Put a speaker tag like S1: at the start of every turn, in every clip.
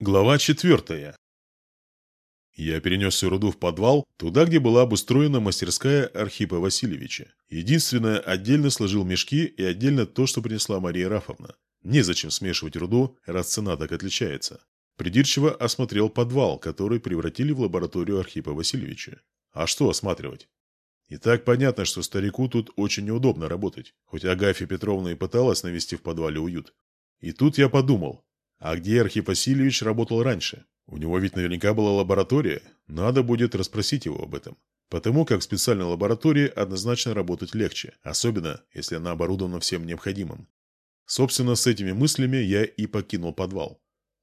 S1: Глава четвертая. Я перенес руду в подвал, туда, где была обустроена мастерская Архипа Васильевича. Единственное, отдельно сложил мешки и отдельно то, что принесла Мария Рафовна. Незачем смешивать руду, раз цена так отличается. Придирчиво осмотрел подвал, который превратили в лабораторию Архипа Васильевича. А что осматривать? И так понятно, что старику тут очень неудобно работать, хоть Агафья Петровна и пыталась навести в подвале уют. И тут я подумал, а где Архип Васильевич работал раньше? У него ведь наверняка была лаборатория. Надо будет расспросить его об этом. Потому как в специальной лаборатории однозначно работать легче, особенно если она оборудована всем необходимым. Собственно, с этими мыслями я и покинул подвал.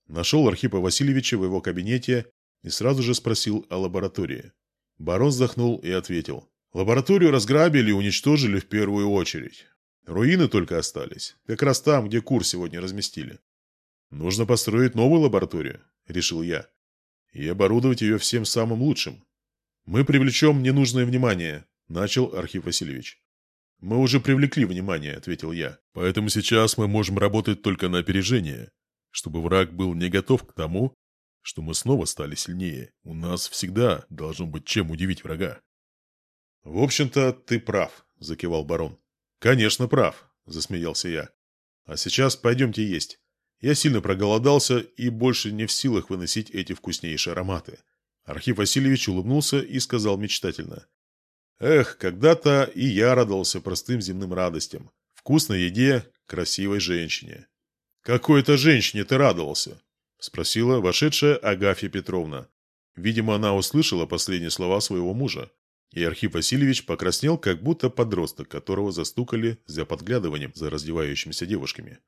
S1: Нашел Архипа Васильевича в его кабинете и сразу же спросил о лаборатории. Барон вздохнул и ответил. Лабораторию разграбили и уничтожили в первую очередь. Руины только остались, как раз там, где кур сегодня разместили. «Нужно построить новую лабораторию», — решил я. «И оборудовать ее всем самым лучшим. Мы привлечем ненужное внимание», — начал Архив Васильевич. «Мы уже привлекли внимание», — ответил я. «Поэтому сейчас мы можем работать только на опережение, чтобы враг был не готов к тому, что мы снова стали сильнее. У нас всегда должно быть чем удивить врага». «В общем-то, ты прав», — закивал барон. «Конечно, прав», — засмеялся я. «А сейчас пойдемте есть. Я сильно проголодался и больше не в силах выносить эти вкуснейшие ароматы. Архив Васильевич улыбнулся и сказал мечтательно. «Эх, когда-то и я радовался простым земным радостям. Вкусной еде, красивой женщине». «Какой-то женщине ты радовался?» – спросила вошедшая Агафья Петровна. Видимо, она услышала последние слова своего мужа. И Архив Васильевич покраснел, как будто подросток, которого застукали за подглядыванием за раздевающимися девушками.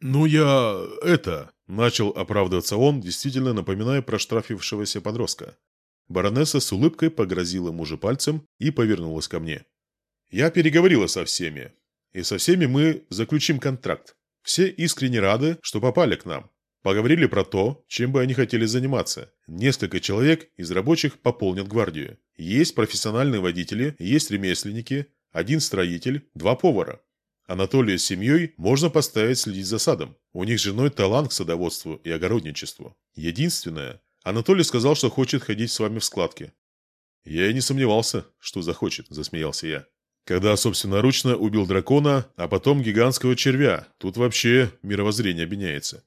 S1: «Ну я... это...» – начал оправдываться он, действительно напоминая проштрафившегося подростка. Баронесса с улыбкой погрозила мужу пальцем и повернулась ко мне. «Я переговорила со всеми, и со всеми мы заключим контракт. Все искренне рады, что попали к нам. Поговорили про то, чем бы они хотели заниматься. Несколько человек из рабочих пополнят гвардию. Есть профессиональные водители, есть ремесленники, один строитель, два повара. Анатолия с семьей можно поставить следить за садом. У них с женой талант к садоводству и огородничеству. Единственное, Анатолий сказал, что хочет ходить с вами в складке. Я и не сомневался, что захочет, засмеялся я. Когда собственноручно убил дракона, а потом гигантского червя, тут вообще мировоззрение обменяется.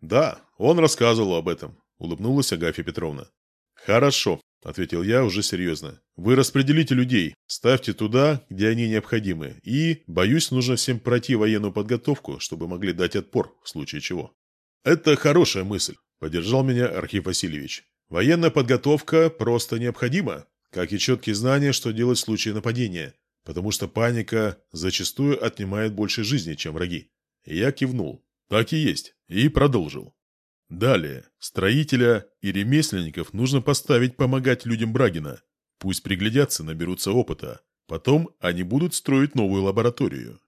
S1: Да, он рассказывал об этом, улыбнулась Агафья Петровна. Хорошо, — ответил я уже серьезно. «Вы распределите людей, ставьте туда, где они необходимы, и, боюсь, нужно всем пройти военную подготовку, чтобы могли дать отпор в случае чего». «Это хорошая мысль», — поддержал меня Архив Васильевич. «Военная подготовка просто необходима, как и четкие знания, что делать в случае нападения, потому что паника зачастую отнимает больше жизни, чем враги». Я кивнул. «Так и есть», и продолжил. Далее, строителя и ремесленников нужно поставить помогать людям Брагина. Пусть приглядятся, наберутся опыта. Потом они будут строить новую лабораторию.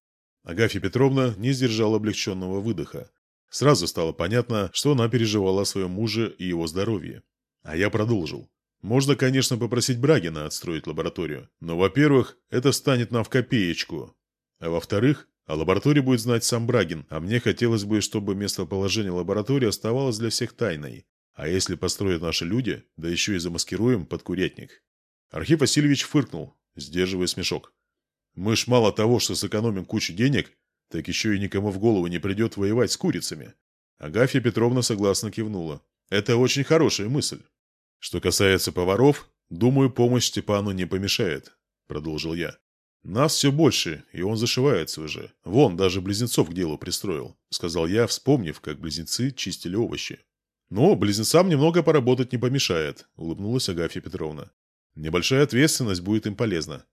S1: Агафья Петровна не сдержала облегченного выдоха. Сразу стало понятно, что она переживала о своем муже и его здоровье. А я продолжил. Можно, конечно, попросить Брагина отстроить лабораторию, но, во-первых, это станет нам в копеечку. А во-вторых, а лабораторию будет знать сам Брагин, а мне хотелось бы, чтобы местоположение лаборатории оставалось для всех тайной. А если построят наши люди, да еще и замаскируем под курятник. Архив Васильевич фыркнул, сдерживая смешок. Мы ж мало того, что сэкономим кучу денег, так еще и никому в голову не придет воевать с курицами. Агафья Петровна согласно кивнула. Это очень хорошая мысль. Что касается поваров, думаю, помощь Степану не помешает, продолжил я. «Нас все больше, и он зашивается уже. Вон, даже близнецов к делу пристроил», — сказал я, вспомнив, как близнецы чистили овощи. «Но близнецам немного поработать не помешает», — улыбнулась Агафья Петровна. «Небольшая ответственность будет им полезна».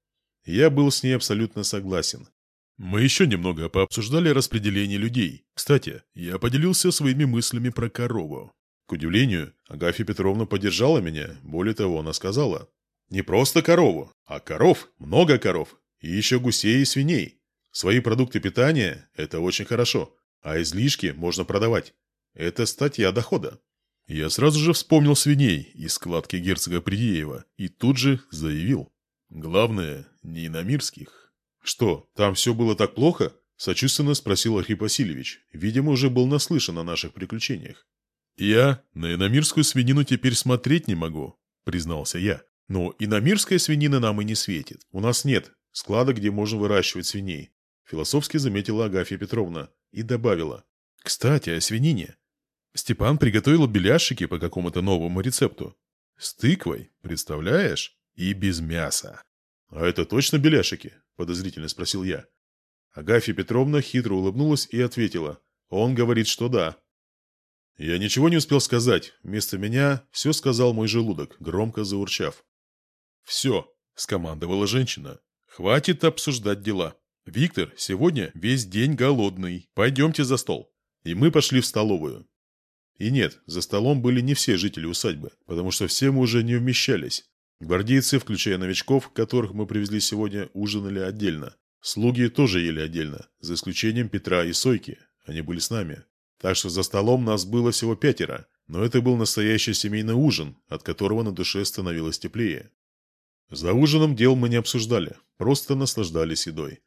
S1: Я был с ней абсолютно согласен. Мы еще немного пообсуждали распределение людей. Кстати, я поделился своими мыслями про корову. К удивлению, Агафья Петровна поддержала меня. Более того, она сказала, «Не просто корову, а коров, много коров. И еще гусей и свиней. Свои продукты питания – это очень хорошо, а излишки можно продавать. Это статья дохода. Я сразу же вспомнил свиней из складки герцога Придеева и тут же заявил. Главное, не на мирских. Что, там все было так плохо? Сочувственно спросил Архип Васильевич. Видимо, уже был наслышан о наших приключениях. «Я на иномирскую свинину теперь смотреть не могу», — признался я. «Но иномирская свинина нам и не светит. У нас нет склада, где можно выращивать свиней», — философски заметила Агафья Петровна и добавила. «Кстати, о свинине. Степан приготовил беляшики по какому-то новому рецепту. С тыквой, представляешь? И без мяса». «А это точно беляшики?» – подозрительно спросил я. Агафья Петровна хитро улыбнулась и ответила. «Он говорит, что да». Я ничего не успел сказать. Вместо меня все сказал мой желудок, громко заурчав. «Все», — скомандовала женщина. «Хватит обсуждать дела. Виктор сегодня весь день голодный. Пойдемте за стол». И мы пошли в столовую. И нет, за столом были не все жители усадьбы, потому что все мы уже не вмещались. Гвардейцы, включая новичков, которых мы привезли сегодня, ужинали отдельно. Слуги тоже ели отдельно, за исключением Петра и Сойки. Они были с нами. Так что за столом нас было всего пятеро, но это был настоящий семейный ужин, от которого на душе становилось теплее. За ужином дел мы не обсуждали, просто наслаждались едой.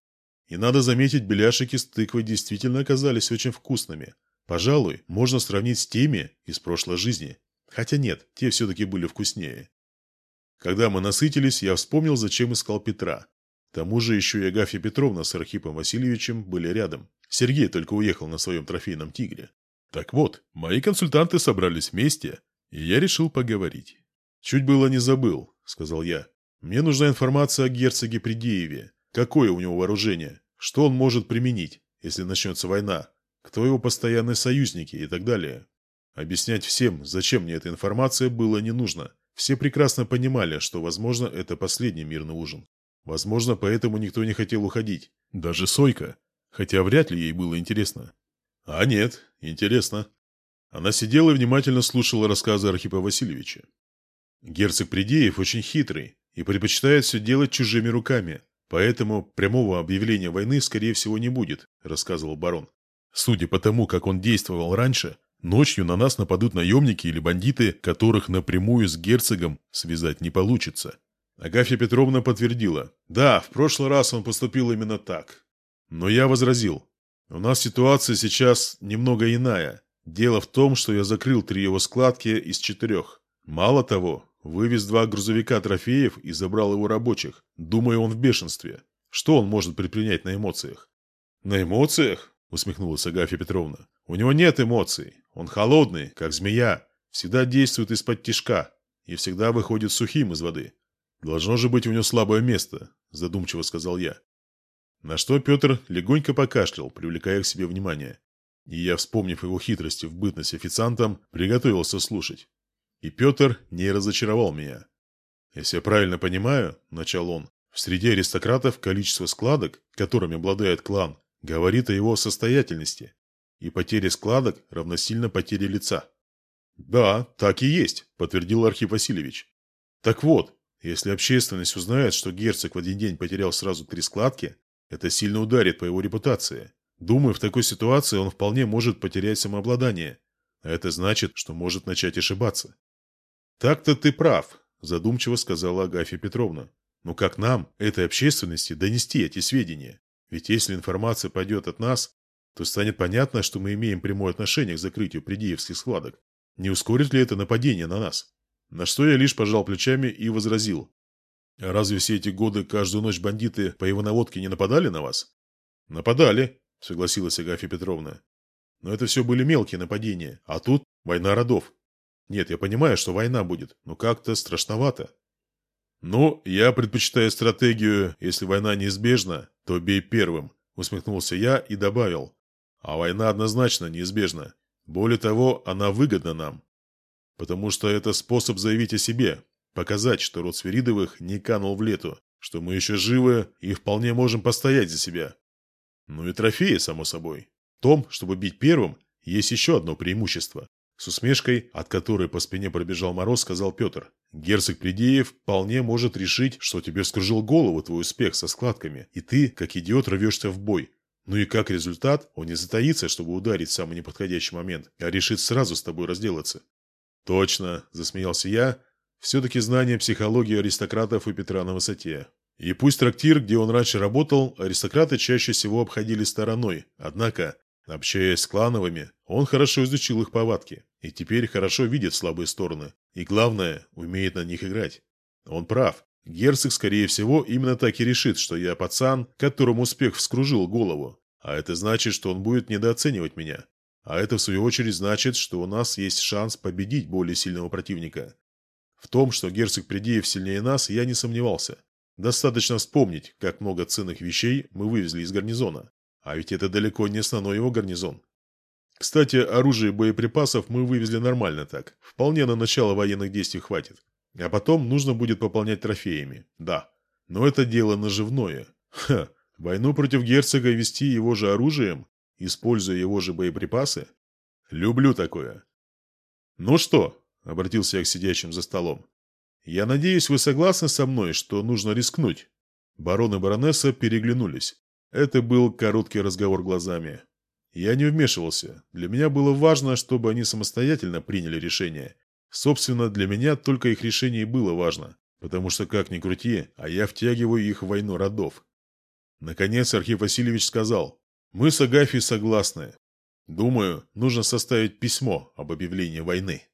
S1: И надо заметить, беляшики с тыквой действительно оказались очень вкусными. Пожалуй, можно сравнить с теми из прошлой жизни. Хотя нет, те все-таки были вкуснее. Когда мы насытились, я вспомнил, зачем искал Петра. К тому же еще и Агафья Петровна с Архипом Васильевичем были рядом. Сергей только уехал на своем трофейном тигре. Так вот, мои консультанты собрались вместе, и я решил поговорить. «Чуть было не забыл», — сказал я. «Мне нужна информация о герцоге Придееве. Какое у него вооружение? Что он может применить, если начнется война? Кто его постоянные союзники и так далее?» Объяснять всем, зачем мне эта информация, было не нужно. Все прекрасно понимали, что, возможно, это последний мирный ужин. Возможно, поэтому никто не хотел уходить. Даже Сойка. Хотя вряд ли ей было интересно. А нет, интересно. Она сидела и внимательно слушала рассказы Архипа Васильевича. Герцог Придеев очень хитрый и предпочитает все делать чужими руками, поэтому прямого объявления войны, скорее всего, не будет, рассказывал барон. Судя по тому, как он действовал раньше, ночью на нас нападут наемники или бандиты, которых напрямую с герцогом связать не получится. Агафья Петровна подтвердила. Да, в прошлый раз он поступил именно так. Но я возразил. У нас ситуация сейчас немного иная. Дело в том, что я закрыл три его складки из четырех. Мало того, вывез два грузовика трофеев и забрал его рабочих. Думаю, он в бешенстве. Что он может предпринять на эмоциях? На эмоциях? Усмехнулась Агафья Петровна. У него нет эмоций. Он холодный, как змея. Всегда действует из-под тишка. И всегда выходит сухим из воды. «Должно же быть у него слабое место», – задумчиво сказал я. На что Петр легонько покашлял, привлекая к себе внимание. И я, вспомнив его хитрости в бытность официантом, приготовился слушать. И Петр не разочаровал меня. «Если я правильно понимаю, — начал он, — в среде аристократов количество складок, которыми обладает клан, говорит о его состоятельности, и потеря складок равносильно потере лица». «Да, так и есть», — подтвердил Архип Васильевич. «Так вот, если общественность узнает, что герцог в один день потерял сразу три складки, это сильно ударит по его репутации. Думаю, в такой ситуации он вполне может потерять самообладание. А это значит, что может начать ошибаться. «Так-то ты прав», – задумчиво сказала Агафья Петровна. «Но как нам, этой общественности, донести эти сведения? Ведь если информация пойдет от нас, то станет понятно, что мы имеем прямое отношение к закрытию придеевских складок. Не ускорит ли это нападение на нас?» На что я лишь пожал плечами и возразил. «Разве все эти годы каждую ночь бандиты по его наводке не нападали на вас?» «Нападали», — согласилась Агафья Петровна. «Но это все были мелкие нападения, а тут война родов. Нет, я понимаю, что война будет, но как-то страшновато». «Ну, я предпочитаю стратегию, если война неизбежна, то бей первым», — усмехнулся я и добавил. «А война однозначно неизбежна. Более того, она выгодна нам. Потому что это способ заявить о себе, показать, что род Сверидовых не канул в лету, что мы еще живы и вполне можем постоять за себя. Ну и трофеи, само собой. В том, чтобы бить первым, есть еще одно преимущество. С усмешкой, от которой по спине пробежал мороз, сказал Петр. Герцог Придеев вполне может решить, что тебе вскружил голову твой успех со складками, и ты, как идиот, рвешься в бой. Ну и как результат, он не затаится, чтобы ударить в самый неподходящий момент, а решит сразу с тобой разделаться. «Точно», – засмеялся я. «Все-таки знание психологии аристократов у Петра на высоте. И пусть трактир, где он раньше работал, аристократы чаще всего обходили стороной. Однако, Общаясь с клановыми, он хорошо изучил их повадки и теперь хорошо видит слабые стороны. И главное, умеет на них играть. Он прав. Герцог, скорее всего, именно так и решит, что я пацан, которому успех вскружил голову. А это значит, что он будет недооценивать меня. А это, в свою очередь, значит, что у нас есть шанс победить более сильного противника. В том, что герцог Придеев сильнее нас, я не сомневался. Достаточно вспомнить, как много ценных вещей мы вывезли из гарнизона. А ведь это далеко не основной его гарнизон. Кстати, оружие и боеприпасов мы вывезли нормально так. Вполне на начало военных действий хватит. А потом нужно будет пополнять трофеями. Да. Но это дело наживное. Ха, войну против герцога вести его же оружием, используя его же боеприпасы? Люблю такое. Ну что, обратился я к сидящим за столом. Я надеюсь, вы согласны со мной, что нужно рискнуть? Барон и баронесса переглянулись. Это был короткий разговор глазами. Я не вмешивался. Для меня было важно, чтобы они самостоятельно приняли решение. Собственно, для меня только их решение и было важно, потому что, как ни крути, а я втягиваю их в войну родов. Наконец Архив Васильевич сказал, «Мы с Агафьей согласны. Думаю, нужно составить письмо об объявлении войны».